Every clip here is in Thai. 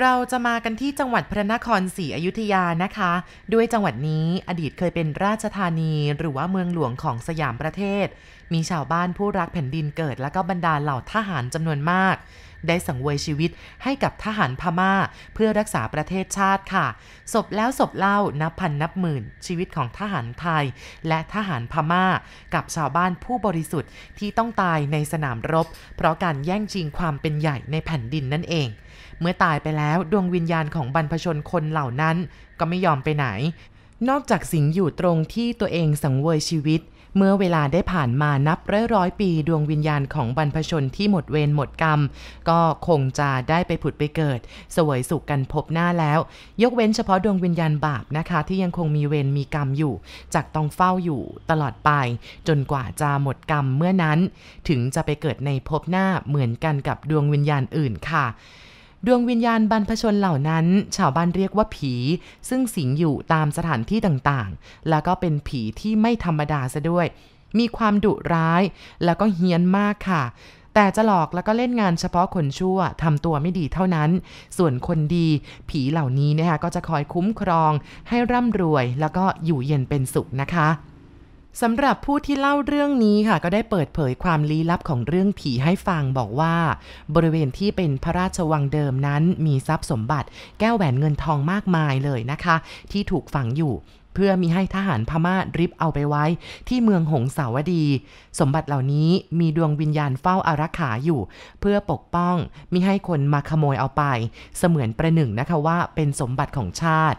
เราจะมากันที่จังหวัดพระนครศรีอยุธยานะคะ ด้วยจังหวัดนี้อดีตเคยเป็นราชธานีหรือว่าเมืองหลวงของสยามประเทศ มีชาวบ้านผู้รักแผ่นดินเกิด และก็บรรดาเหล่าทหารจำนวนมาก ได้สังเวยชีวิตให้กับทหารพม่า เพื่อรักษาประเทศชาติค่ะ ศพแล้วศพเล่านับพันนับหมื่น ชีวิตของทหารไทย และทหารพม่า กับชาวบ้านผู้บริสุทธิ์ที่ต้องตายในสนามรบ เพราะการแย่งชิงความเป็นใหญ่ในแผ่นดินนั่นเอง เมื่อตายไปแล้วดวงวิญญาณของบรรพชนคนเหล่านั้นก็ไม่ยอมไปไหน นอกจากสิงอยู่ตรงที่ตัวเองสังเวยชีวิต เมื่อเวลาได้ผ่านมานับร้อยร้อยปีดวงวิญญาณของบรรพชนที่หมดเวรหมดกรรม ก็คงจะได้ไปผุดไปเกิด สวยสุขกันพบหน้าแล้ว ยกเว้นเฉพาะดวงวิญญาณบาปนะคะ ที่ยังคงมีเวรมีกรรมอยู่จากต้องเฝ้าอยู่ตลอดไป จนกว่าจะหมดกรรมเมื่อนั้น ถึงจะไปเกิดในภพหน้าเหมือนกันกับดวงวิญญาณอื่นค่ะ ดวงวิญญาณบรรพชนเหล่านั้น ชาวบ้านเรียกว่าผี ซึ่งสิงอยู่ตามสถานที่ต่างๆ แล้วก็เป็นผีที่ไม่ธรรมดาซะด้วย มีความดุร้ายแล้วก็เฮี้ยนมากค่ะ แต่จะหลอกแล้วก็เล่นงานเฉพาะคนชั่วทำตัวไม่ดีเท่านั้น ส่วนคนดี ผีเหล่านี้นะคะก็จะคอยคุ้มครอง ให้ร่ำรวยแล้วก็อยู่เย็นเป็นสุขนะคะ สำหรับผู้ที่เล่าเรื่องนี้ค่ะ ก็ได้เปิดเผยความลี้ลับของเรื่องผีให้ฟังบอกว่า บริเวณที่เป็นพระราชวังเดิมนั้นมีทรัพย์สมบัติ แก้วแหวนเงินทองมากมายเลยนะคะ ที่ถูกฝังอยู่เพื่อมีให้ทหารพม่าริบเอาไปไว้ ที่เมืองหงสาวดี สมบัติเหล่านี้มีดวงวิญญาณเฝ้าอารักขาอยู่ เพื่อปกป้องมิให้คนมาขโมยเอาไป เสมือนประหนึ่งนะคะว่าเป็นสมบัติของชาติ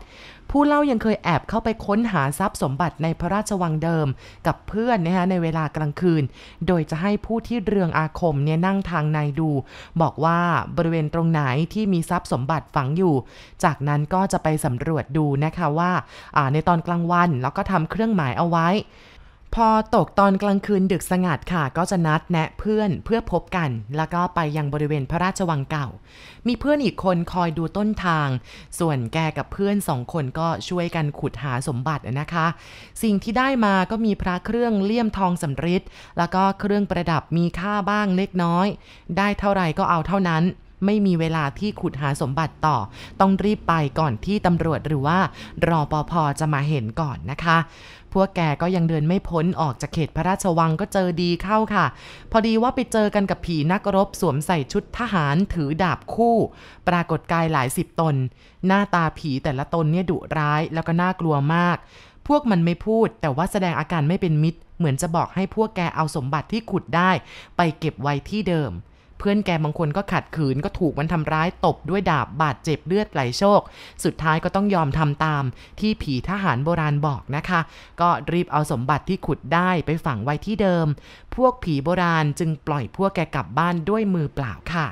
ผู้เล่ายังเคยแอบเข้าไปค้นหาทรัพย์สมบัติในพระราชวังเดิม กับเพื่อนนะคะในเวลากลางคืน โดยจะให้ผู้ที่เรืองอาคมเนี่ยนั่งทางในดู บอกว่าบริเวณตรงไหนที่มีทรัพย์สมบัติฝังอยู่ จากนั้นก็จะไปสำรวจดูนะคะว่าในตอนกลางวันแล้วก็ทำเครื่องหมายเอาไว้ พอตกตอนกลางคืนดึกสงัดค่ะ ก็จะนัดแนะเพื่อนเพื่อพบกัน แล้วก็ไปยังบริเวณพระราชวังเก่า มีเพื่อนอีกคนคอยดูต้นทาง ส่วนแกกับเพื่อนสองคนก็ช่วยกันขุดหาสมบัตินะคะ สิ่งที่ได้มาก็มีพระเครื่องเลี่ยมทองสำริดแล้วก็เครื่องประดับมีค่าบ้างเล็กน้อย ได้เท่าไหร่ก็เอาเท่านั้นไม่มีเวลาที่ขุดหาสมบัติต่อ ต้องรีบไปก่อนที่ตำรวจหรือว่ารอปภจะมาเห็นก่อนนะคะ พวกแกก็ยังเดินไม่พ้นออกจากเขตพระราชวังก็เจอดีเข้าค่ะ พอดีว่าไปเจอกันกับผีนักรบสวมใส่ชุดทหารถือดาบคู่ ปรากฏกายหลายสิบตน หน้าตาผีแต่ละตนเนี่ยดุร้ายแล้วก็น่ากลัวมาก พวกมันไม่พูดแต่ว่าแสดงอาการไม่เป็นมิตร เหมือนจะบอกให้พวกแกเอาสมบัติที่ขุดได้ ไปเก็บไว้ที่เดิม พื่อนแกบางคนก็ขัดขืนก็ถูกมันทำร้ายตบด้วยดาบบาดเจ็บเลือดไหลโชคสุดท้ายก็ต้องยอมทำตามที่ผีทหารโบราณบอกนะคะ ก็รีบเอาสมบัติที่ขุดได้ไปฝังไว้ที่เดิม พวกผีโบราณจึงปล่อยพวกแกกลับบ้านด้วยมือเปล่าค่ะ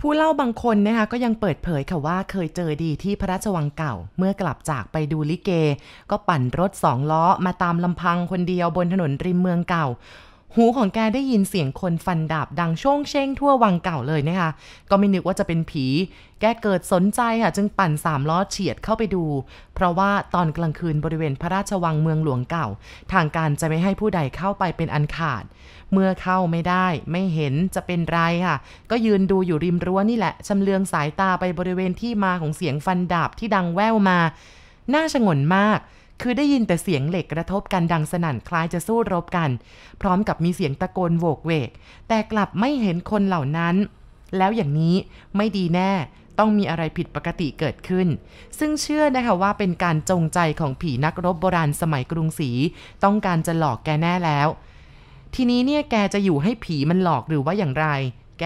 ผู้เล่าบางคนนะคะก็ยังเปิดเผยค่ะว่าเคยเจอดีที่พระราชวังเก่า เมื่อกลับจากไปดูลิเก ก็ปั่นรถสองล้อมาตามลำพังคนเดียวบนถนนริมเมืองเก่า หูของแกได้ยินเสียงคนฟันดาบดังช่งเช่งทั่ววังเก่าเลยนะคะ ก็ไม่นึกว่าจะเป็นผี แกเกิดสนใจค่ะ จึงปั่นสามล้อเฉียดเข้าไปดู เพราะว่าตอนกลางคืนบริเวณพระราชวังเมืองหลวงเก่า ทางการจะไม่ให้ผู้ใดเข้าไปเป็นอันขาด เมื่อเข้าไม่ได้ไม่เห็นจะเป็นไรค่ะ ก็ยืนดูอยู่ริมรั้วนี่แหละชำเลืองสายตาไปบริเวณที่มาของเสียงฟันดาบที่ดังแว่วมา น่าชงนมาก คือได้ยินแต่เสียงเหล็กกระทบกันดังสนั่นคล้ายจะสู้รบกัน พร้อมกับมีเสียงตะโกนโวกเวก แต่กลับไม่เห็นคนเหล่านั้น แล้วอย่างนี้ไม่ดีแน่ต้องมีอะไรผิดปกติเกิดขึ้น ซึ่งเชื่อนะคะว่าเป็นการจงใจของผีนักรบโบราณสมัยกรุงศรีต้องการจะหลอกแกแน่แล้ว ทีนี้เนี่ยแกจะอยู่ให้ผีมันหลอกหรือว่าอย่างไร แก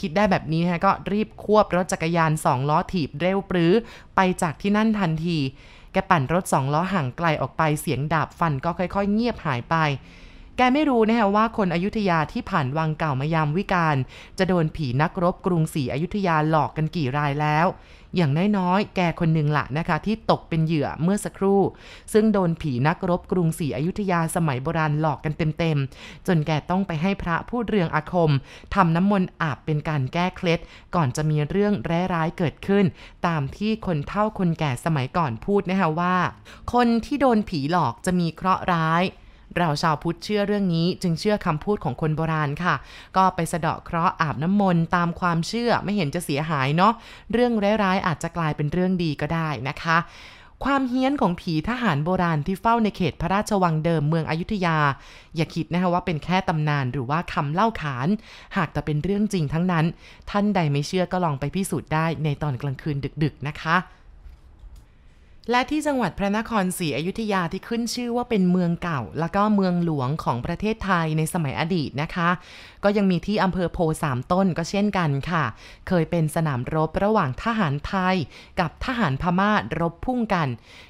คิดได้แบบนี้ฮะก็รีบควบรถจักรยานสองล้อถีบเร็วปรือไปจากที่นั่นทันที แกปั่นรถสองล้อห่างไกลออกไปเสียงดาบฟันก็ค่อย ๆ เงียบหายไป แกไม่รู้นะฮะว่าคนอยุธยาที่ผ่านวังเก่ามายามวิการ จะโดนผีนักรบกรุงศรีอยุธยาหลอกกันกี่รายแล้ว อย่างน้อยๆ แกคนหนึ่งละนะคะ ที่ตกเป็นเหยื่อเมื่อสักครู่ ซึ่งโดนผีนักรบกรุงศรีอยุธยาสมัยโบราณหลอกกันเต็มๆ จนแกต้องไปให้พระพูดเรื่องอาคมทำน้ำมนต์อาบเป็นการแก้เคล็ด ก่อนจะมีเรื่องร้ายๆเกิดขึ้น ตามที่คนเฒ่าคนแก่สมัยก่อนพูดนะคะว่า คนที่โดนผีหลอกจะมีเคราะห์ร้าย เราชาวพุทธเชื่อเรื่องนี้ จึงเชื่อคำพูดของคนโบราณค่ะ ก็ไปสะเดาะเคราะห์อาบน้ำมนต์ตามความเชื่อไม่เห็นจะเสียหายเนาะเรื่องร้ายๆอาจจะกลายเป็นเรื่องดีก็ได้นะคะความเฮี้ยนของผีทหารโบราณที่เฝ้าในเขตพระราชวังเดิมเมืองอยุธยา อย่าคิดนะคะว่าเป็นแค่ตำนานหรือว่าคำเล่าขาน หากแต่เป็นเรื่องจริงทั้งนั้น ท่านใดไม่เชื่อก็ลองไปพิสูจน์ได้ในตอนกลางคืนดึกๆนะคะ และที่จังหวัดพระนครศรีอยุธยาที่ขึ้นชื่อว่าเป็นเมืองเก่า แล้วก็เมืองหลวงของประเทศไทยในสมัยอดีตนะคะ ก็ยังมีที่อำเภอโพสามต้นก็เช่นกันค่ะ เคยเป็นสนามรบระหว่างทหารไทย กับทหารพม่ารบพุ่งกัน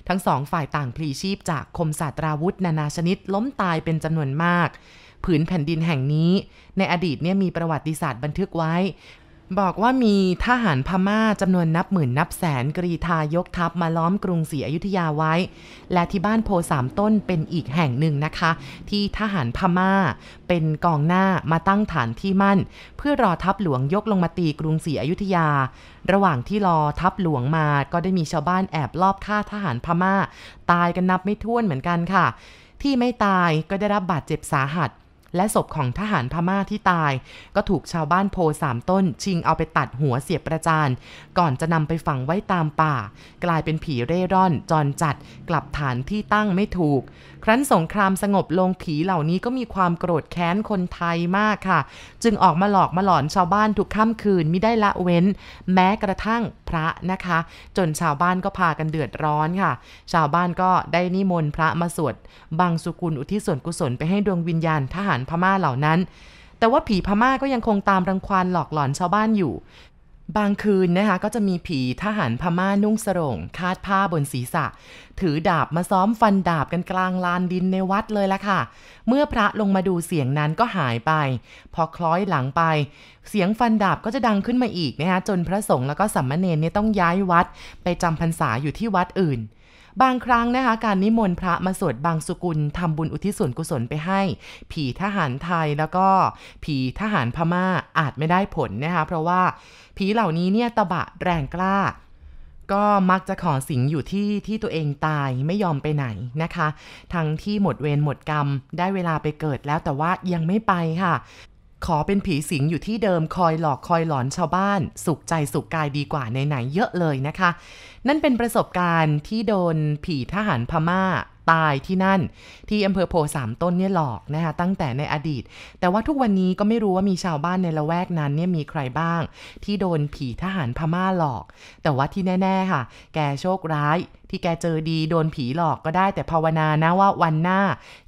ทั้งสองฝ่ายต่างพลีชีพจากคมศาสตราวุธ นานาชนิดล้มตายเป็นจำนวนมากผืนแผ่นดินแห่งนี้ ในอดีตเนี่ยมีประวัติศาสตร์บันทึกไว้ บอกว่ามีทหารพม่าจำนวนนับหมื่นนับแสนกรีธายกทัพมาล้อมกรุงศรีอยุธยาไว้ และที่บ้านโพสามต้นเป็นอีกแห่งหนึ่งนะคะ ที่ทหารพม่าเป็นกองหน้ามาตั้งฐานที่มั่น เพื่อรอทัพหลวงยกลงมาตีกรุงศรีอยุธยา ระหว่างที่รอทัพหลวงมาก็ได้มีชาวบ้านแอบลอบฆ่าทหารพม่า ตายกันนับไม่ถ้วนเหมือนกันค่ะ ที่ไม่ตายก็ได้รับบาดเจ็บสาหัส และศพของทหารพม่าที่ตาย ก็ถูกชาวบ้านโพสามต้น ชิงเอาไปตัดหัวเสียบประจาน ก่อนจะนำไปฝังไว้ตามป่า กลายเป็นผีเร่ร่อนจรจัดกลับฐานที่ตั้งไม่ถูก รั้นสงครามสงบลงผีเหล่านี้ก็มีความโกรธแค้นคนไทยมากค่ะ จึงออกมาหลอกมาหลอนชาวบ้านทุกค่ำคืนไม่ได้ละเว้น แม้กระทั่งพระนะคะ จนชาวบ้านก็พากันเดือดร้อนค่ะ ชาวบ้านก็ได้นิมนต์พระมาสวดบางสุกุลอุทิศส่วนกุศลไปให้ดวงวิญญาณทหารพม่าเหล่านั้นแต่ว่าผีพม่าก็ยังคงตามรังควานหลอกหลอนชาวบ้านอยู่ บางคืนนะคะก็จะมีผีทหารพม่านุ่งสรงคาดผ้าบนศีรษะ ถือดาบมาซ้อมฟันดาบกันกลางลานดินในวัดเลยละค่ะ เมื่อพระลงมาดูเสียงนั้นก็หายไป พอคล้อยหลังไป เสียงฟันดาบก็จะดังขึ้นมาอีกนะคะจนพระสงฆ์แล้วก็สัมมาเนรเนี่ยต้องย้ายวัด ไปจำพรรษาอยู่ที่วัดอื่น บางครั้งนะคะ การนิมนต์พระมาสวดบางสุกุลทำบุญอุทิศส่วนกุศลไปให้ ผีทหารไทยแล้วก็ผีทหารพม่าอาจไม่ได้ผลนะคะเพราะว่าผีเหล่านี้เนี่ยตะบะแรงกล้าก็มักจะขอสิงอยู่ที่ที่ตัวเองตายไม่ยอมไปไหนนะคะ ทั้งที่หมดเวรหมดกรรมได้เวลาไปเกิดแล้วแต่ว่ายังไม่ไปค่ะ ขอเป็นผีสิงอยู่ที่เดิมคอยหลอกคอยหลอนชาวบ้าน สุขใจสุขกายดีกว่าในไหนเยอะเลยนะคะ นั่นเป็นประสบการณ์ที่โดนผีทหารพม่า ตายที่นั่น ที่อำเภอโพสามต้นเนี่ยหลอกนะคะตั้งแต่ในอดีต แต่ว่าทุกวันนี้ก็ไม่รู้ว่ามีชาวบ้านในละแวกนั้นเนี่ยมีใครบ้าง ที่โดนผีทหารพม่าหลอก แต่ว่าที่แน่ ๆ ค่ะ แกโชคร้ายที่แกเจอดีโดนผีหลอกก็ได้แต่ภาวนานะว่าวันหน้า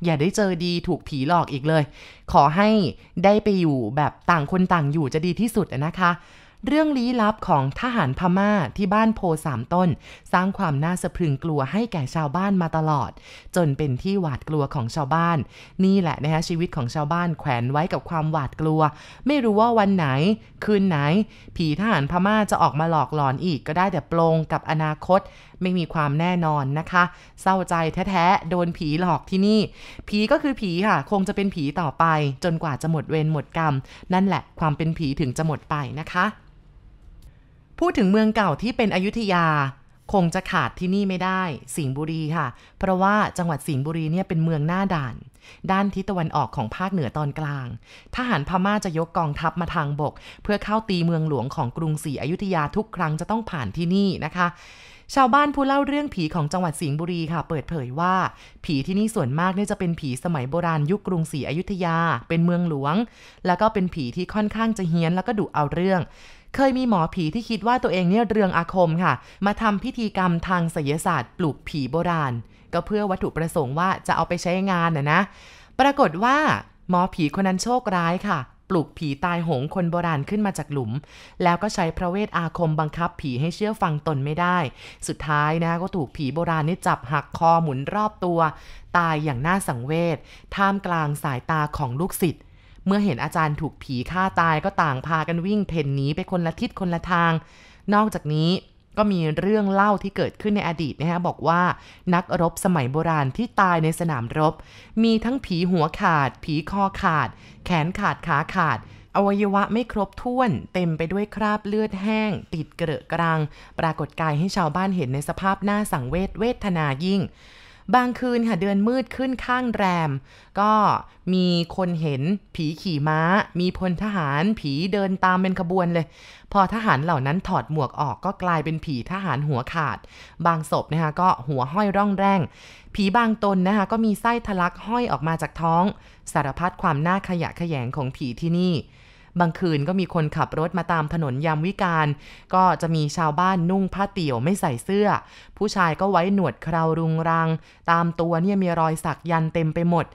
อย่าได้เจอดีถูกผีหลอกอีกเลย ขอให้ได้ไปอยู่แบบต่างคนต่างอยู่จะดีที่สุดนะคะ เรื่องลี้ลับของทหารพม่าที่บ้านโพสามต้น สร้างความน่าสะพรึงกลัวให้แก่ชาวบ้านมาตลอด จนเป็นที่หวาดกลัวของชาวบ้าน นี่แหละนะคะชีวิตของชาวบ้านแขวนไว้กับความหวาดกลัว ไม่รู้ว่าวันไหน คืนไหน ผีทหารพม่าจะออกมาหลอกหลอนอีกก็ได้แต่ปลงกับอนาคต ไม่มีความแน่นอนนะคะ เศร้าใจแท้ๆโดนผีหลอกที่นี่ ผีก็คือผีค่ะ คงจะเป็นผีต่อไป จนกว่าจะหมดเวรหมดกรรม นั่นแหละความเป็นผีถึงจะหมดไปนะคะ พูดถึงเมืองเก่าที่เป็นอยุธยา คงจะขาดที่นี่ไม่ได้ สิงห์บุรีค่ะ เพราะว่าจังหวัดสิงห์บุรีเนี่ยเป็นเมืองหน้าด่าน ด้านทิศตะวันออกของภาคเหนือตอนกลาง ทหารพม่าจะยกกองทัพมาทางบก เพื่อเข้าตีเมืองหลวงของกรุงศรีอยุธยาทุกครั้งจะต้องผ่านที่นี่นะคะชาวบ้านผู้เล่าเรื่องผีของจังหวัดสิงห์บุรีค่ะ เปิดเผยว่า ผีที่นี่ส่วนมากเนี่ยจะเป็นผีสมัยโบราณยุคกรุงศรีอยุธยา เป็นเมืองหลวง แล้วก็เป็นผีที่ค่อนข้างจะเฮี้ยนแล้วก็ดุเอาเรื่อง เคยมีหมอผีที่คิดว่าตัวเองเนี่ยเรืองอาคมค่ะ มาทำพิธีกรรมทางศิลศาสตร์ปลูกผีโบราณ ก็เพื่อวัตถุประสงค์ว่าจะเอาไปใช้งานน่ะนะ ปรากฏว่าหมอผีคนนั้นโชคร้ายค่ะปลุกผีตายโหงคนโบราณขึ้นมาจากหลุม แล้วก็ใช้พระเวทอาคมบังคับผีให้เชื่อฟังตนไม่ได้ สุดท้ายนะก็ถูกผีโบราณนี่จับหักคอหมุนรอบตัว ตายอย่างน่าสังเวชท่ามกลางสายตาของลูกศิษย์ เมื่อเห็นอาจารย์ถูกผีฆ่าตายก็ต่างพากันวิ่งเพ่นหนีไปคนละทิศคนละทาง นอกจากนี้ก็มีเรื่องเล่าที่เกิดขึ้นในอดีตนะฮะบอกว่านักรบสมัยโบราณที่ตายในสนามรบ มีทั้งผีหัวขาด ผีคอขาด แขนขาดขาขาด อวัยวะไม่ครบถ้วน เต็มไปด้วยคราบเลือดแห้ง ติดเกระกรัง ปรากฏกายให้ชาวบ้านเห็นในสภาพหน้าสังเวชเวทนายิ่ง บางคืนค่ะเดือนมืดขึ้นข้างแรม ก็มีคนเห็นผีขี่ม้า มีพลทหารผีเดินตามเป็นขบวนเลย พอทหารเหล่านั้นถอดหมวกออกก็กลายเป็นผีทหารหัวขาด บางศพนะคะก็หัวห้อยร่องแรงผีบางตนนะคะก็มีไส้ทะลักห้อยออกมาจากท้อง สารพัดความน่าขยะแขยงของผีที่นี่ บางคืนก็มีคนขับรถมาตามถนนยามวิกาลก็จะมีชาวบ้านนุ่งผ้าเตี่ยวไม่ใส่เสื้อ ผู้ชายก็ไว้หนวดเครารุงรัง ตามตัวเนี่ยมีรอยสักยันเต็มไปหมด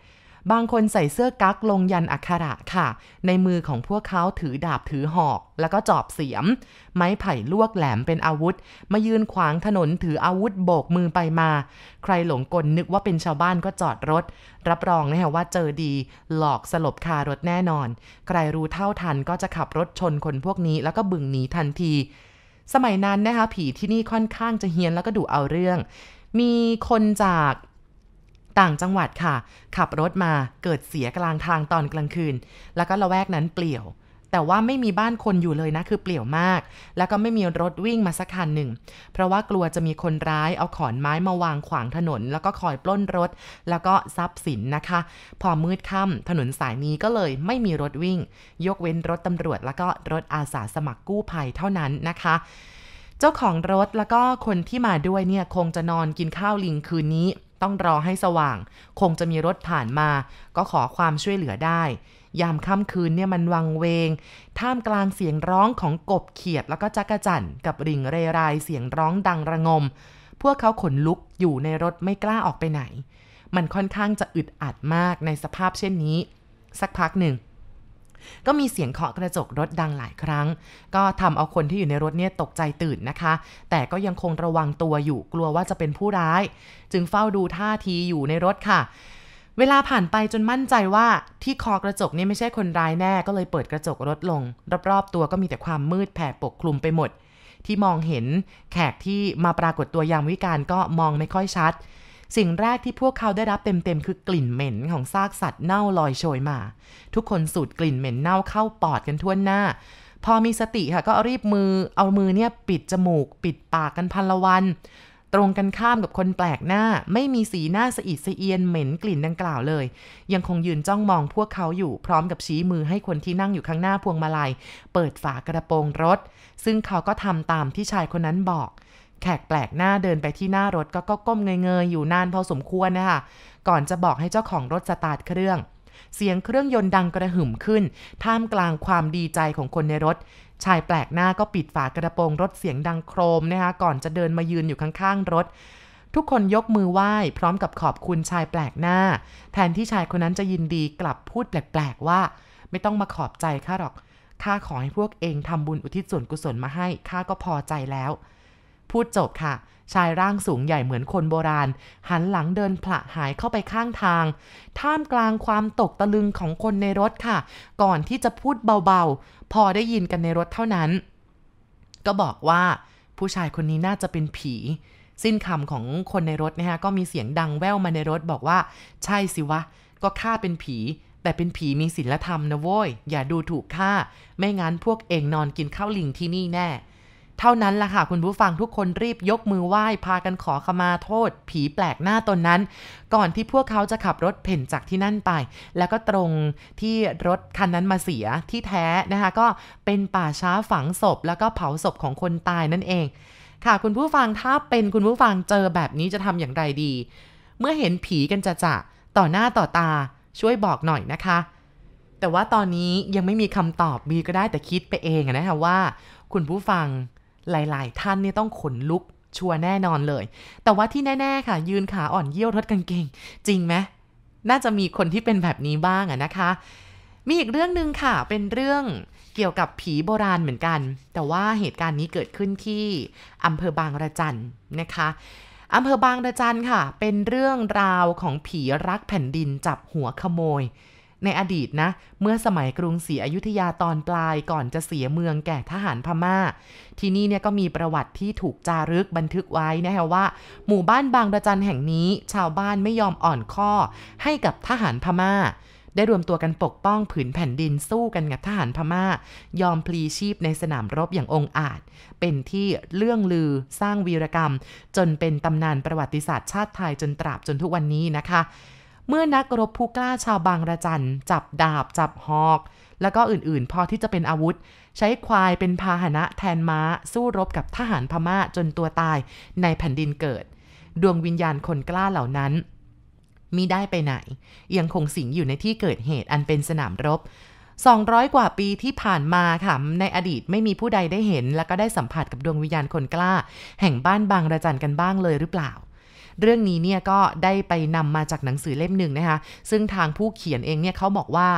บางคนใส่เสื้อกั๊กลงยันอักขระค่ะ ในมือของพวกเขาถือดาบถือหอก แล้วก็จอบเสียม ไม้ไผ่ลวกแหลมเป็นอาวุธ มายืนขวางถนนถืออาวุธโบกมือไปมา ใครหลงกลนึกว่าเป็นชาวบ้านก็จอดรถ รับรองนะฮะว่าเจอดี หลอกสลบคารถแน่นอน ใครรู้เท่าทันก็จะขับรถชนคนพวกนี้ แล้วก็บึงหนีทันที สมัยนั้นนะคะผีที่นี่ค่อนข้างจะเฮี้ยนแล้วก็ดุเอาเรื่อง มีคนจาก ต่างจังหวัดค่ะ ขับรถมาเกิดเสียกลางทางตอนกลางคืน แล้วก็ละแวกนั้นเปลี่ยว แต่ว่าไม่มีบ้านคนอยู่เลยนะคือเปลี่ยวมาก แล้วก็ไม่มีรถวิ่งมาสักคันหนึ่ง เพราะว่ากลัวจะมีคนร้ายเอาขอนไม้มาวางขวางถนน แล้วก็คอยปล้นรถ แล้วก็ทรัพย์สินนะคะ พอมืดค่ำถนนสายนี้ก็เลยไม่มีรถวิ่ง ยกเว้นรถตำรวจ แล้วก็รถอาสาสมัครกู้ภัยเท่านั้นนะคะเจ้าของรถแล้วก็คนที่มาด้วยเนี่ยคงจะนอนกินข้าวลิงคืนนี้ ต้องรอให้สว่าง คงจะมีรถผ่านมา ก็ขอความช่วยเหลือได้ ยามค่ำคืนเนี่ยมันวังเวง ท่ามกลางเสียงร้องของกบเขียดแล้วก็จักรจั่นกับริงเรไรเสียงร้องดังระงม พวกเขาขนลุกอยู่ในรถไม่กล้าออกไปไหน มันค่อนข้างจะอึดอัดมากในสภาพเช่นนี้ สักพักหนึ่ง ก็มีเสียงเคาะกระจกรถดังหลายครั้ง ก็ทำเอาคนที่อยู่ในรถเนี่ยตกใจตื่นนะคะ แต่ก็ยังคงระวังตัวอยู่กลัวว่าจะเป็นผู้ร้าย จึงเฝ้าดูท่าทีอยู่ในรถค่ะเวลาผ่านไปจนมั่นใจว่าที่คอกระจกนี่ไม่ใช่คนร้ายแน่ก็เลยเปิดกระจกรถลง รอบๆตัวก็มีแต่ความมืดแผ่ปกคลุมไปหมด ที่มองเห็นแขกที่มาปรากฏตัวยามวิการก็มองไม่ค่อยชัด สิ่งแรกที่พวกเขาได้รับเต็มๆคือกลิ่นเหม็นของซากสัตว์เน่าลอยโชยมา ทุกคนสูดกลิ่นเหม็นเน่าเข้าปอดกันทั่วหน้า พอมีสติค่ะก็รีบมือเอามือเนี่ยปิดจมูก ปิดปากกันพันละวัน ตรงกันข้ามกับคนแปลกหน้า ไม่มีสีหน้าสะอิดสะเอียนเหม็นกลิ่นดังกล่าวเลย ยังคงยืนจ้องมองพวกเขาอยู่พร้อมกับชี้มือให้คนที่นั่งอยู่ข้างหน้าพวงมาลัย เปิดฝากระโปรงรถ ซึ่งเขาก็ทำตามที่ชายคนนั้นบอก แขกแปลกหน้าเดินไปที่หน้ารถก็ก็ก้มเงยๆอยู่นานพอสมควรนะคะก่อนจะบอกให้เจ้าของรถสตาร์ทเครื่อง เสียงเครื่องยนต์ดังกระหึ่มขึ้น ท่ามกลางความดีใจของคนในรถ ชายแปลกหน้าก็ปิดฝากระโปรงรถเสียงดังโครมนะคะก่อนจะเดินมายืนอยู่ข้างๆรถ ทุกคนยกมือไหว้พร้อมกับขอบคุณชายแปลกหน้า แทนที่ชายคนนั้นจะยินดีกลับพูดแปลกๆว่า ไม่ต้องมาขอบใจข้าหรอกข้าขอให้พวกเองทำบุญอุทิศส่วนกุศลมาให้ข้าก็พอใจแล้ว พูดจบค่ะ ชายร่างสูงใหญ่เหมือนคนโบราณ หันหลังเดินผละหายเข้าไปข้างทาง ท่ามกลางความตกตะลึงของคนในรถค่ะ ก่อนที่จะพูดเบาๆ พอได้ยินกันในรถเท่านั้น ก็บอกว่าผู้ชายคนนี้น่าจะเป็นผี สิ้นคำของคนในรถนะฮะก็มีเสียงดังแว่วมาในรถบอกว่า ใช่สิวะ ก็ข้าเป็นผี แต่เป็นผีมีศีลธรรมนะโว้ย อย่าดูถูกข้าไม่งั้นพวกเองนอนกินข้าวลิงที่นี่แน่ เท่านั้นล่ะค่ะคุณผู้ฟังทุกคนรีบยกมือไหว้พากันขอขมาโทษ ผีแปลกหน้าตนนั้น ก่อนที่พวกเขาจะขับรถเพ่นจากที่นั่นไป แล้วก็ตรงที่รถคันนั้นมาเสียที่แท้นะคะก็เป็นป่าช้าฝังศพ แล้วก็เผาศพของคนตายนั่นเอง ค่ะคุณผู้ฟังถ้าเป็นคุณผู้ฟังเจอแบบนี้จะทำอย่างไรดี เมื่อเห็นผีกันจะจะต่อหน้าต่อตาช่วยบอกหน่อยนะคะ แต่ว่าตอนนี้ยังไม่มีคำตอบมีก็ได้แต่คิดไปเองนะคะว่า คุณผู้ฟัง หลายๆ ท่านนี่ต้องขนลุกชัวร์แน่นอนเลย แต่ว่าที่แน่ ๆ ค่ะ ยืนขาอ่อนเยี่ยวรถกางเกง จริงไหมน่าจะมีคนที่เป็นแบบนี้บ้างอะนะคะ มีอีกเรื่องหนึ่งค่ะ เป็นเรื่องเกี่ยวกับผีโบราณเหมือนกัน แต่ว่าเหตุการณ์นี้เกิดขึ้นที่อำเภอบางระจันนะคะอำเภอบางระจันค่ะ เป็นเรื่องราวของผีรักแผ่นดินจับหัวขโมย ในอดีตนะ เมื่อสมัยกรุงศรีอยุธยาตอนปลายก่อนจะเสียเมืองแก่ทหารพมา่า ที่นี่เนี่ยก็มีประวัติที่ถูกจารึกบันทึกไว้นะฮะว่า หมู่บ้านบางระจันแห่งนี้ ชาวบ้านไม่ยอมอ่อนข้อให้กับทหารพมา่า ได้รวมตัวกันปกป้องผืนแผ่นดินสู้กันกับทหารพมา่า ยอมพลีชีพในสนามรบอย่างองอาจ เป็นที่เรื่องลือสร้างวีรกรรม จนเป็นตำนานประวัติศาสตร์ชาติไทยจนตราบจนทุกวันนี้นะคะ เมื่อนักรบผู้กล้าชาวบางระจันจับดาบจับหอก แล้วก็อื่นๆ พอที่จะเป็นอาวุธ ใช้ควายเป็นพาหนะแทนม้า สู้รบกับทหารพม่าจนตัวตายในแผ่นดินเกิด ดวงวิญญาณคนกล้าเหล่านั้นมิได้ไปไหน ยังคงสิงอยู่ในที่เกิดเหตุอันเป็นสนามรบ 200 กว่าปีที่ผ่านมาค่ะในอดีตไม่มีผู้ใดได้เห็น และก็ได้สัมผัสกับดวงวิญญาณคนกล้า แห่งบ้านบางระจันกันบ้างเลยหรือเปล่า เรื่องนี้เนี่ยก็ได้ไปนำมาจากหนังสือเล่มหนึ่งนะคะ ซึ่งทางผู้เขียนเองเนี่ยเขาบอกว่า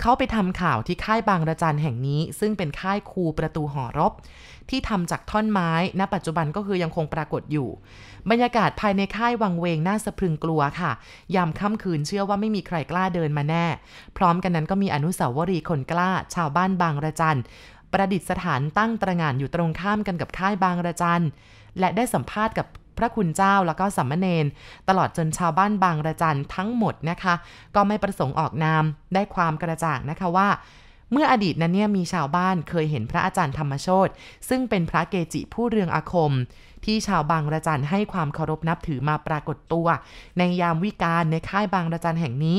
เขาไปทำข่าวที่ค่ายบางระจันแห่งนี้ ซึ่งเป็นค่ายคูประตูหอรบ ที่ทำจากท่อนไม้ ณ ปัจจุบันก็คือยังคงปรากฏอยู่ บรรยากาศภายในค่ายวังเวงน่าสะพรึงกลัวค่ะ ยามค่ำคืนเชื่อว่าไม่มีใครกล้าเดินมาแน่ พร้อมกันนั้นก็มีอนุสาวรีย์คนกล้า ชาวบ้านบางระจันประดิษฐานตั้งตระหง่านอยู่ตรงข้ามกันกับค่ายบางระจันและได้สัมภาษณ์กับ พระคุณเจ้าแล้วก็สัมมเนนตลอดจนชาวบ้านบางระจันทั้งหมดนะคะ ก็ไม่ประสงค์ออกนามได้ความกระจ่างนะคะว่าเมื่ออดีตนั้นเนี่ยมีชาวบ้านเคยเห็นพระอาจารย์ธรรมโชตซึ่งเป็นพระเกจิผู้เรืองอาคม ที่ชาวบางระจันให้ความเคารพนับถือมาปรากฏตัว ในยามวิกาลในค่ายบางระจันแห่งนี้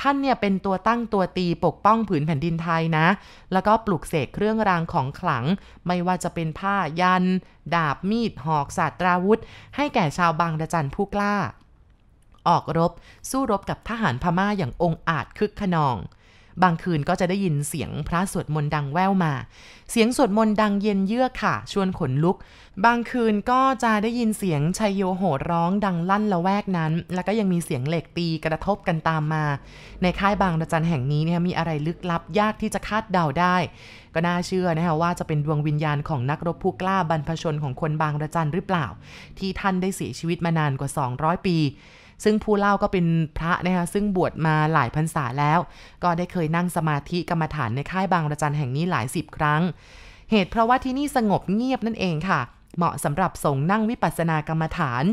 ท่านเนี่ยเป็นตัวตั้งตัวตีปกป้องผืนแผ่นดินไทยนะ แล้วก็ปลุกเสกเครื่องรางของขลัง ไม่ว่าจะเป็นผ้ายัน ดาบมีด หอกศาสตราวุธ ให้แก่ชาวบางระจันผู้กล้า ออกรบ สู้รบกับทหารพม่าอย่างองอาจคึกขนอง บางคืนก็จะได้ยินเสียงพระสวดมนต์ดังแว่วมา เสียงสวดมนต์ดังเย็นเยือกค่ะ ชวนขนลุก บางคืนก็จะได้ยินเสียงชัยโยโหร้องดังลั่นละแวกนั้น แล้วก็ยังมีเสียงเหล็กตีกระทบกันตามมา ในค่ายบางระจันแห่งนี้เนี่ยมีอะไรลึกลับยากที่จะคาดเดาได้ ก็น่าเชื่อนะคะว่าจะเป็นดวงวิญญาณของนักรบผู้กล้าบรรพชนของคนบางระจันหรือเปล่า ที่ท่านได้เสียชีวิตมานานกว่า 200 ปี ซึ่งผู้เล่าก็เป็นพระนะคะซึ่งบวชมาหลายพรรษาแล้ว ก็ได้เคยนั่งสมาธิกรรมฐานในค่ายบางระจันแห่งนี้หลายสิบครั้ง เหตุเพราะว่าที่นี่สงบเงียบนั่นเองค่ะ เหมาะสำหรับสงนั่งวิปัสสนากรรมฐาน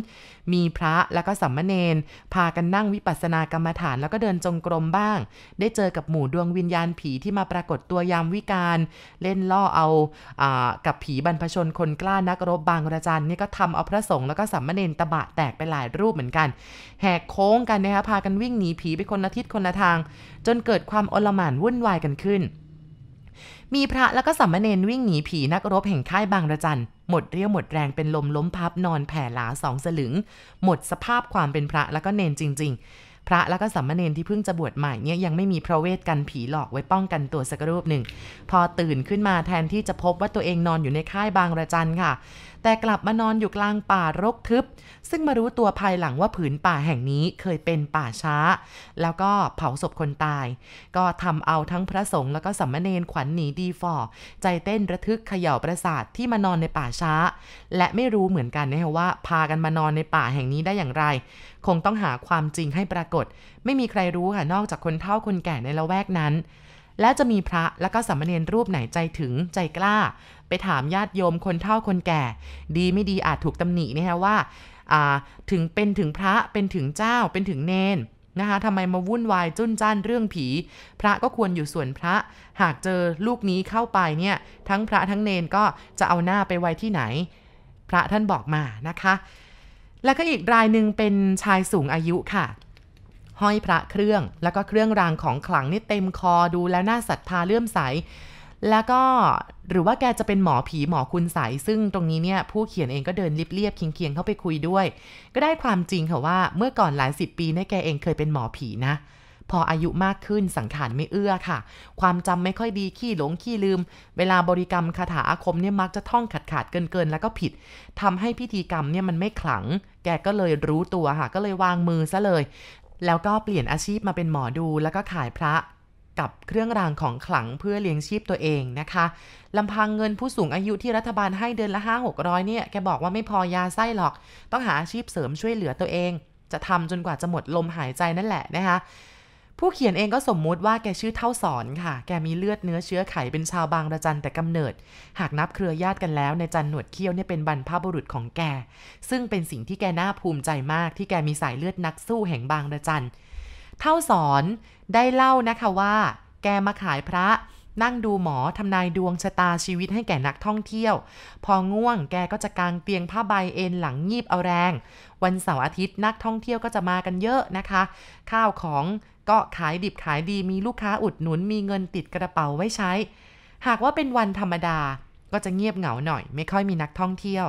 มีพระแล้วก็สัมมเนนพากันนั่งวิปัสสนากรรมฐานแล้วก็เดินจงกรมบ้าง ได้เจอกับหมู่ดวงวิญญาณผีที่มาปรากฏตัวยามวิการ เล่นล่อเอาอากับผีบรรพชนคนกล้านักรบบางระจันนี่ก็ทำเอาพระสงฆ์แล้วก็สัมมเนนตะบะแตกไปหลายรูปเหมือนกัน แหกโค้งกันนะคะพากันวิ่งหนีผีไปคนละทิศคนละทาง จนเกิดความโอลหม่านวุ่นวายกันขึ้น มีพระแล้วก็สัมมเนนวิ่งหนีผีนักรบแห่งค่ายบางระจันหมดเรี่ยวหมดแรงเป็นลมล้มพับนอนแผ่หลาสองสลึง หมดสภาพความเป็นพระแล้วก็เนนจริง ๆ พระแล้วก็สัมมเนนที่เพิ่งจะบวชใหม่เนี่ยยังไม่มีพระเวทกันผีหลอกไว้ป้องกันตัวสักรูปหนึ่ง พอตื่นขึ้นมาแทนที่จะพบว่าตัวเองนอนอยู่ในค่ายบางระจันค่ะ แต่กลับมานอนอยู่กลางป่ารกทึบ ซึ่งมารู้ตัวภายหลังว่าผืนป่าแห่งนี้เคยเป็นป่าช้า แล้วก็เผาศพคนตาย ก็ทำเอาทั้งพระสงฆ์แล้วก็สัมมเนนขวัญหนีดีฟอใจเต้นระทึกเขย่าประสาทที่มานอนในป่าช้า และไม่รู้เหมือนกันนะฮะว่า พากันมานอนในป่าแห่งนี้ได้อย่างไร คงต้องหาความจริงให้ปรากฏ ไม่มีใครรู้ค่ะนอกจากคนเฒ่าคนแก่ในละแวกนั้น และจะมีพระและก็สามเณรรูปไหนใจถึงใจกล้า ไปถามญาติโยมคนเฒ่าคนแก่ ดีไม่ดีอาจถูกตำหนินะฮะว่าถึงเป็นถึงพระเป็นถึงเจ้าเป็นถึงเนนนะคะทำไมมาวุ่นวายจุ้นจ้านเรื่องผี พระก็ควรอยู่ส่วนพระ หากเจอลูกนี้เข้าไปเนี่ยทั้งพระทั้งเนนก็จะเอาหน้าไปไว้ที่ไหน พระท่านบอกมานะคะ แล้วก็อีกรายหนึ่งเป็นชายสูงอายุค่ะ ห้อยพระเครื่อง แล้วก็เครื่องรางของขลังนี่เต็มคอดูแล้วน่าศรัทธาเลื่อมใส แล้วก็หรือว่าแกจะเป็นหมอผีหมอคุณใสซึ่งตรงนี้เนี่ยผู้เขียนเองก็เดินลิบเรียบๆเคียงๆเข้าไปคุยด้วย ก็ได้ความจริงค่ะว่าเมื่อก่อนหลายสิบปีนี่แกเองเคยเป็นหมอผีนะพออายุมากขึ้นสังขารไม่เอื้อค่ะ ความจำไม่ค่อยดีขี้หลงขี้ลืม เวลาบริกรรมคาถาอาคมเนี่ยมักจะท่องขาดขาดเกินเกินแล้วก็ผิดทำให้พิธีกรรมเนี่ยมันไม่ขลัง แกก็เลยรู้ตัวค่ะ ก็เลยวางมือซะเลย แล้วก็เปลี่ยนอาชีพมาเป็นหมอดูแล้วก็ขายพระกับเครื่องรางของขลังเพื่อเลี้ยงชีพตัวเองนะคะลำพังเงินผู้สูงอายุที่รัฐบาลให้เดือนละห้าหกร้อยเนี่ยแกบอกว่าไม่พอยาไส้หรอก ต้องหาอาชีพเสริมช่วยเหลือตัวเอง จะทำจนกว่าจะหมดลมหายใจนั่นแหละนะคะ ผู้เขียนเองก็สมมุติว่าแกชื่อเท่าสอนค่ะ แกมีเลือดเนื้อเชื้อไขเป็นชาวบางระจันแต่กำเนิด หากนับเครือญาติกันแล้วในจันหนวดเขี้ยวเนี่ยเป็นบรรพบุรุษของแก ซึ่งเป็นสิ่งที่แกน่าภูมิใจมากที่แกมีสายเลือดนักสู้แห่งบางระจัน เท่าสอนได้เล่านะคะว่า แกมาขายพระนั่งดูหมอทำนายดวงชะตาชีวิตให้แก่นักท่องเที่ยว พอง่วงแกก็จะกางเตียงผ้าใบเอ็นหลังงีบเอาแรง วันเสาร์อาทิตย์นักท่องเที่ยวก็จะมากันเยอะนะคะ ข้าวของ ก็ขายดิบขายดีมีลูกค้าอุดหนุนมีเงินติดกระเป๋าไว้ใช้ หากว่าเป็นวันธรรมดาก็จะเงียบเหงาหน่อย ไม่ค่อยมีนักท่องเที่ยว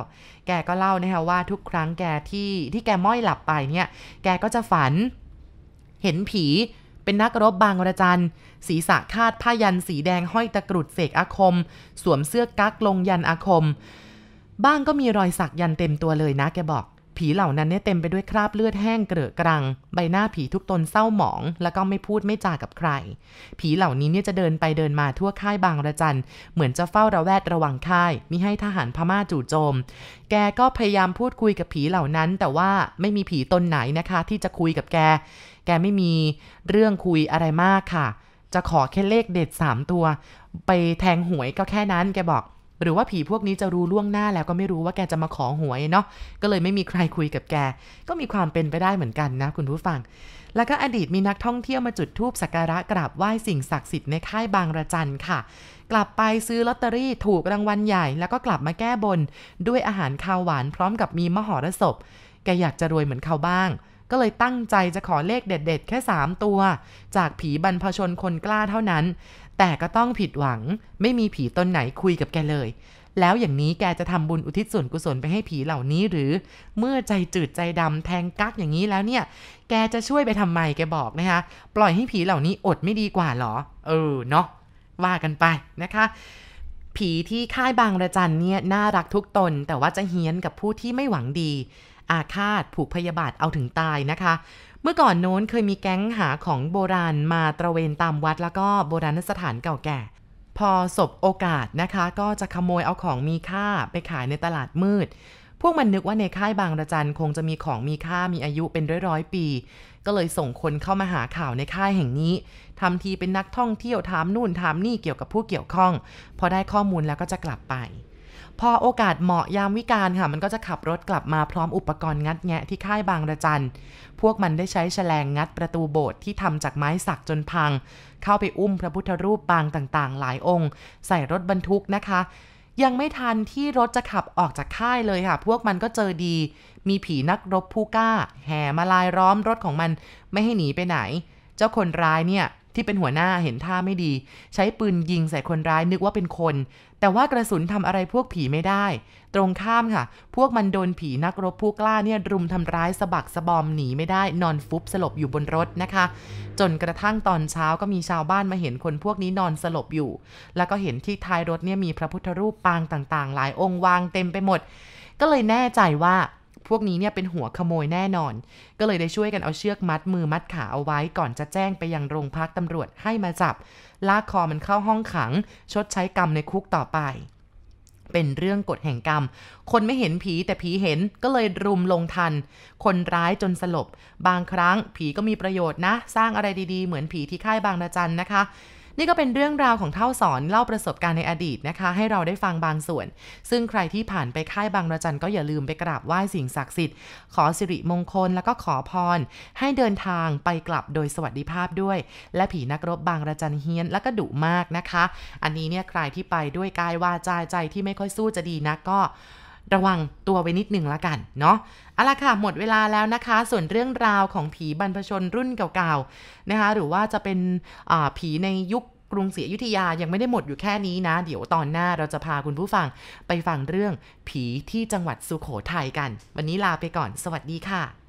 แกก็เล่านะคะว่าทุกครั้งแกที่ที่แกม้อยหลับไปเนี่ย แกก็จะฝัน เห็นผีเป็นนักรบบางระจันศีรษะคาดผ้ายันสีแดงห้อยตะกรุดเสกอาคม สวมเสื้อกั๊กลงยันอาคม บ้างก็มีรอยสักยันเต็มตัวเลยนะแกบอก ผีเหล่านั้นเนี่ยเต็มไปด้วยคราบเลือดแห้งเกลอะกรัง ใบหน้าผีทุกตนเศร้าหมอง แล้วก็ไม่พูดไม่จากับใคร ผีเหล่านี้เนี่ยจะเดินไปเดินมาทั่วค่ายบางระจัน เหมือนจะเฝ้าระแวดระวังค่ายมิให้ทหารพม่าจู่โจม แกก็พยายามพูดคุยกับผีเหล่านั้น แต่ว่าไม่มีผีตนไหนนะคะ ที่จะคุยกับแก แกไม่มีเรื่องคุยอะไรมากค่ะ จะขอแค่เลขเด็ด3ตัว ไปแทงหวยก็แค่นั้นแกบอก หรือว่าผีพวกนี้จะรู้ล่วงหน้าแล้วก็ไม่รู้ว่าแกจะมาขอหวยเนาะก็เลยไม่มีใครคุยกับแก ก็มีความเป็นไปได้เหมือนกันนะคุณผู้ฟัง แล้วก็อดีตมีนักท่องเที่ยวมาจุดธูปสักการะกราบไหว้สิ่งศักดิ์สิทธิ์ในค่ายบางระจันค่ะ กลับไปซื้อลอตเตอรี่ถูกรางวัลใหญ่ แล้วก็กลับมาแก้บน ด้วยอาหารคาวหวานพร้อมกับมีมหรสพแกอยากจะรวยเหมือนเขาบ้างก็เลยตั้งใจจะขอเลขเด็ด ๆ แค่ 3 ตัว จากผีบรรพชนคนกล้าเท่านั้น แต่ก็ต้องผิดหวังไม่มีผีตนไหนคุยกับแกเลย แล้วอย่างนี้แกจะทำบุญอุทิศส่วนกุศลไปให้ผีเหล่านี้หรือ เมื่อใจจืดใจดำแทงกักอย่างนี้แล้วเนี่ย แกจะช่วยไปทำไมแกบอกนะคะ ปล่อยให้ผีเหล่านี้อดไม่ดีกว่าหรอ เออเนาะว่ากันไปนะคะผีที่ค่ายบางระจันเนี่ยน่ารักทุกตน แต่ว่าจะเฮี้ยนกับผู้ที่ไม่หวังดี อาฆาตผูกพยาบาทเอาถึงตายนะคะ มื่อก่อนโน้นเคยมีแก๊งหาของโบราณมาตระเวนตามวัดแล้วก็โบราณสถานเก่าแก่ พอสบโอกาสนะคะ ก็จะขโมยเอาของมีค่าไปขายในตลาดมืด พวกมันนึกว่าในค่ายบางระจันคงจะมีของมีค่ามีอายุเป็นร้อยร้อยปี ก็เลยส่งคนเข้ามาหาข่าวในค่ายแห่งนี้ทำทีเป็นนักท่องเที่ยวถามนู่นถามนี่เกี่ยวกับผู้เกี่ยวข้อง พอได้ข้อมูลแล้วก็จะกลับไป พอโอกาสเหมาะยามวิกาลค่ะ มันก็จะขับรถกลับมาพร้อมอุปกรณ์งัดแงะที่ค่ายบางระจัน พวกมันได้ใช้แฉลงงัดประตูโบสถ์ที่ทำจากไม้สักจนพัง เข้าไปอุ้มพระพุทธรูปปางต่างๆ หลายองค์ ใส่รถบรรทุกนะคะ ยังไม่ทันที่รถจะขับออกจากค่ายเลยค่ะ พวกมันก็เจอดี มีผีนักรบผู้กล้า แห่มาลายล้อมรถของมันไม่ให้หนีไปไหน เจ้าคนร้ายเนี่ย ที่เป็นหัวหน้าเห็นท่าไม่ดี ใช้ปืนยิงใส่คนร้ายนึกว่าเป็นคน แต่ว่ากระสุนทำอะไรพวกผีไม่ได้ ตรงข้ามค่ะ พวกมันโดนผีนักรบผู้กล้าเนี่ยรุมทำร้ายสะบักสะบอมหนีไม่ได้นอนฟุบสลบอยู่บนรถนะคะ จนกระทั่งตอนเช้าก็มีชาวบ้านมาเห็นคนพวกนี้นอนสลบอยู่ แล้วก็เห็นที่ท้ายรถเนี่ยมีพระพุทธรูปปางต่างๆ หลายองค์วางเต็มไปหมด ก็เลยแน่ใจว่า พวกนี้เนี่ยเป็นหัวขโมยแน่นอน ก็เลยได้ช่วยกันเอาเชือกมัดมือมัดขาเอาไว้ ก่อนจะแจ้งไปยังโรงพักตำรวจให้มาจับ ลากคอมันเข้าห้องขัง ชดใช้กรรมในคุกต่อไป เป็นเรื่องกฎแห่งกรรม คนไม่เห็นผีแต่ผีเห็นก็เลยรุมลงทัน คนร้ายจนสลบ บางครั้งผีก็มีประโยชน์นะ สร้างอะไรดีๆ เหมือนผีที่ค่ายบางระจันนะคะ นี่ก็เป็นเรื่องราวของเท่าสอนเล่าประสบการณ์ในอดีตนะคะ ให้เราได้ฟังบางส่วน ซึ่งใครที่ผ่านไปค่ายบางระจันก็อย่าลืมไปกราบไหว้สิ่งศักดิ์สิทธิ์ ขอสิริมงคลแล้วก็ขอพร ให้เดินทางไปกลับโดยสวัสดิภาพด้วย และผีนักรบบางระจันเฮี้ยนแล้วก็ดุมากนะคะ อันนี้เนี่ยใครที่ไปด้วยกายวาจาใจที่ไม่ค่อยสู้จะดีนะก็ระวังตัวไว้นิดหนึ่งละกันเนาะ เอาละค่ะ หมดเวลาแล้วนะคะ ส่วนเรื่องราวของผีบรรพชนรุ่นเก่าๆนะคะ หรือว่าจะเป็นผีในยุคกรุงศรีอยุธยายังไม่ได้หมดอยู่แค่นี้นะ เดี๋ยวตอนหน้าเราจะพาคุณผู้ฟังไปฟังเรื่องผีที่จังหวัดสุโขทัยกัน วันนี้ลาไปก่อน สวัสดีค่ะ